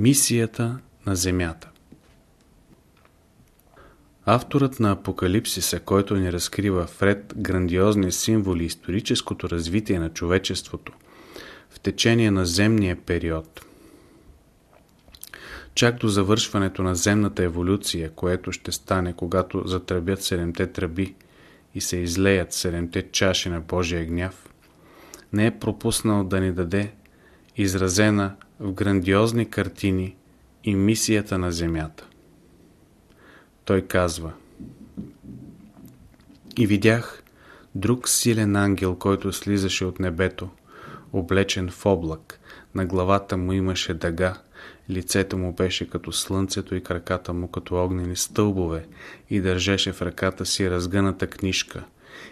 Мисията на Земята. Авторът на Апокалипсиса, който ни разкрива вред грандиозни символи историческото развитие на човечеството в течение на земния период, чак до завършването на земната еволюция, което ще стане, когато затръбят седемте тръби и се излеят седемте чаши на Божия гняв, не е пропуснал да ни даде изразена в грандиозни картини и мисията на Земята. Той казва И видях друг силен ангел, който слизаше от небето, облечен в облак. На главата му имаше дъга, лицето му беше като слънцето и краката му като огнени стълбове и държеше в ръката си разгъната книжка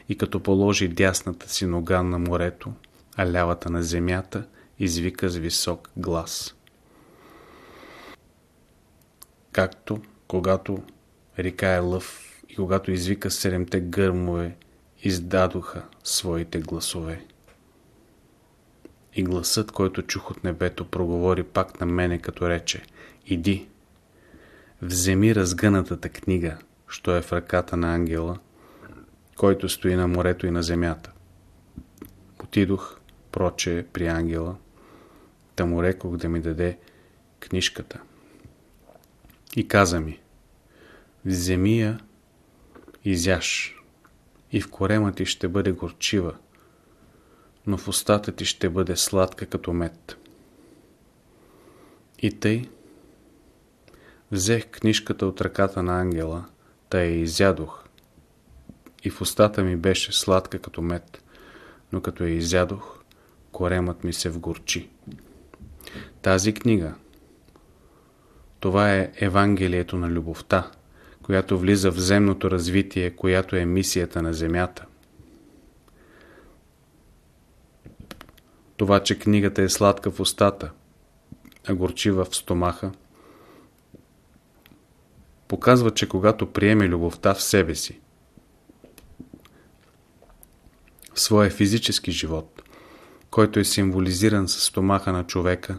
и като положи дясната си нога на морето, а лявата на земята, извика с висок глас. Както когато река е лъв и когато извика седемте гърмове, издадоха своите гласове. И гласът, който чух от небето, проговори пак на мене, като рече Иди, вземи разгънатата книга, що е в ръката на ангела, който стои на морето и на земята. Отидох, проче, при ангела, да му рекох да ми даде книжката. И каза ми, вземи я, изяш, и в корема ти ще бъде горчива, но в устата ти ще бъде сладка като мед. И тъй взех книжката от ръката на ангела, та я изядох, и в устата ми беше сладка като мед, но като я изядох, коремът ми се вгорчи. Тази книга, това е Евангелието на любовта, която влиза в земното развитие, която е мисията на Земята. Това, че книгата е сладка в устата, а горчива в стомаха, показва, че когато приеме любовта в себе си, в своя физически живот, който е символизиран с стомаха на човека,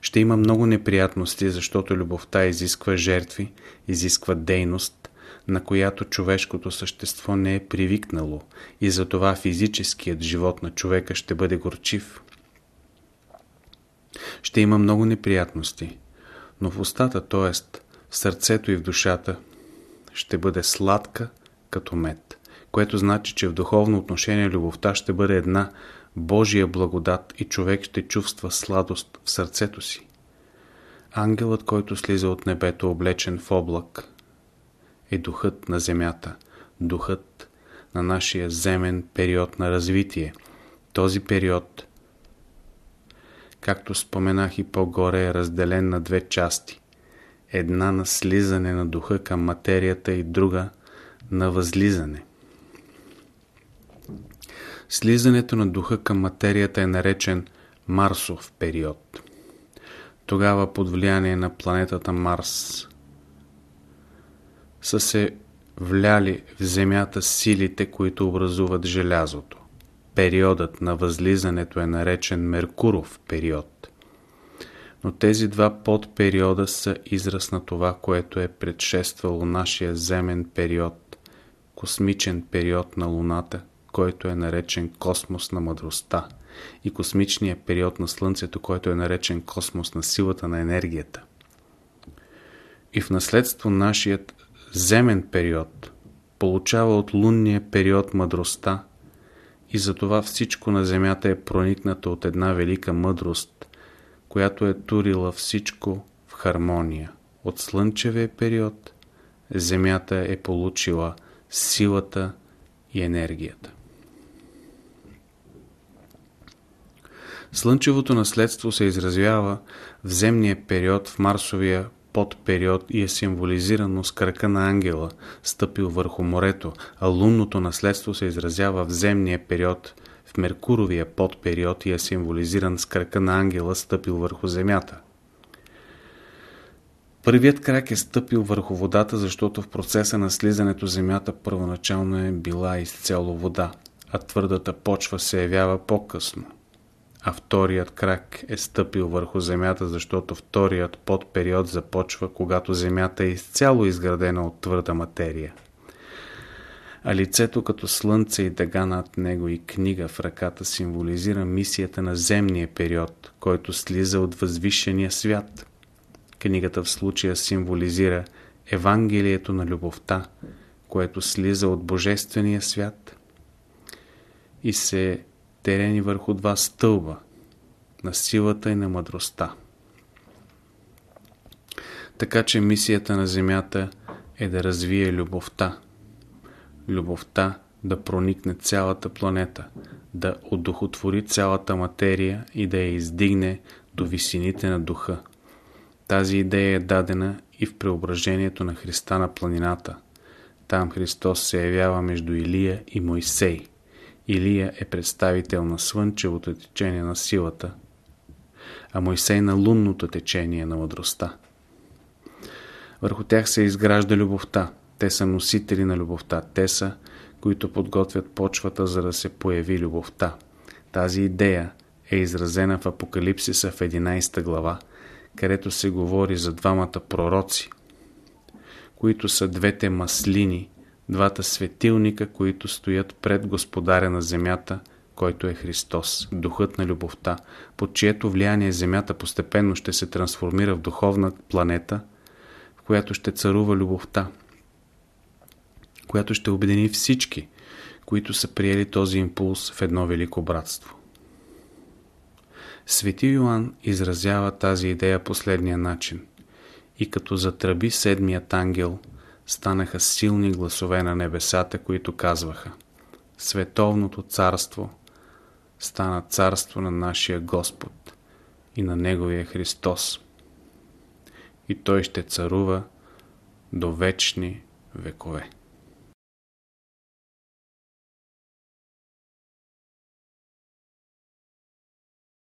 ще има много неприятности, защото любовта изисква жертви, изисква дейност, на която човешкото същество не е привикнало и затова физическият живот на човека ще бъде горчив. Ще има много неприятности, но в устата, т.е. в сърцето и в душата, ще бъде сладка като мед, което значи, че в духовно отношение любовта ще бъде една Божия благодат и човек ще чувства сладост в сърцето си. Ангелът, който слиза от небето, облечен в облак, е духът на земята, духът на нашия земен период на развитие. Този период, както споменах и по-горе, е разделен на две части. Една на слизане на духа към материята и друга на възлизане. Слизането на духа към материята е наречен Марсов период. Тогава под влияние на планетата Марс са се вляли в Земята силите, които образуват желязото. Периодът на възлизането е наречен Меркуров период. Но тези два подпериода са израз на това, което е предшествало нашия земен период, космичен период на Луната, който е наречен космос на мъдростта и космичния период на Слънцето, който е наречен космос на силата на енергията. И в наследство нашият земен период получава от лунния период мъдростта и затова всичко на Земята е проникнато от една велика мъдрост, която е турила всичко в хармония. От слънчевия период Земята е получила силата и енергията. Слънчевото наследство се изразява в земния период, в Марсовия подпериод и е символизирано с кръка на ангела, стъпил върху морето, а лунното наследство се изразява в земния период, в Меркуровия подпериод и е символизиран с кръка на ангела, стъпил върху земята. Първият крак е стъпил върху водата, защото в процеса на слизането земята първоначално е била изцяло вода, а твърдата почва се явява по-късно а вторият крак е стъпил върху земята, защото вторият подпериод започва, когато земята е изцяло изградена от твърда материя. А лицето като слънце и дъга над него и книга в ръката символизира мисията на земния период, който слиза от възвишения свят. Книгата в случая символизира Евангелието на любовта, което слиза от Божествения свят и се терени върху два стълба на силата и на мъдростта. Така че мисията на Земята е да развие любовта. Любовта да проникне цялата планета, да одухотвори цялата материя и да я издигне до висините на духа. Тази идея е дадена и в преображението на Христа на планината. Там Христос се явява между Илия и Моисей. Илия е представител на слънчевото течение на силата, а Мойсей на лунното течение на мъдростта. Върху тях се изгражда любовта. Те са носители на любовта. Те са, които подготвят почвата, за да се появи любовта. Тази идея е изразена в Апокалипсиса в 11 глава, където се говори за двамата пророци, които са двете маслини, двата светилника, които стоят пред Господаря на земята, който е Христос, духът на любовта, под чието влияние земята постепенно ще се трансформира в духовна планета, в която ще царува любовта, която ще обедини всички, които са приели този импулс в едно велико братство. Свети Йоанн изразява тази идея последния начин. И като затръби седмият ангел, станаха силни гласове на небесата, които казваха Световното царство стана царство на нашия Господ и на Неговия Христос. И Той ще царува до вечни векове.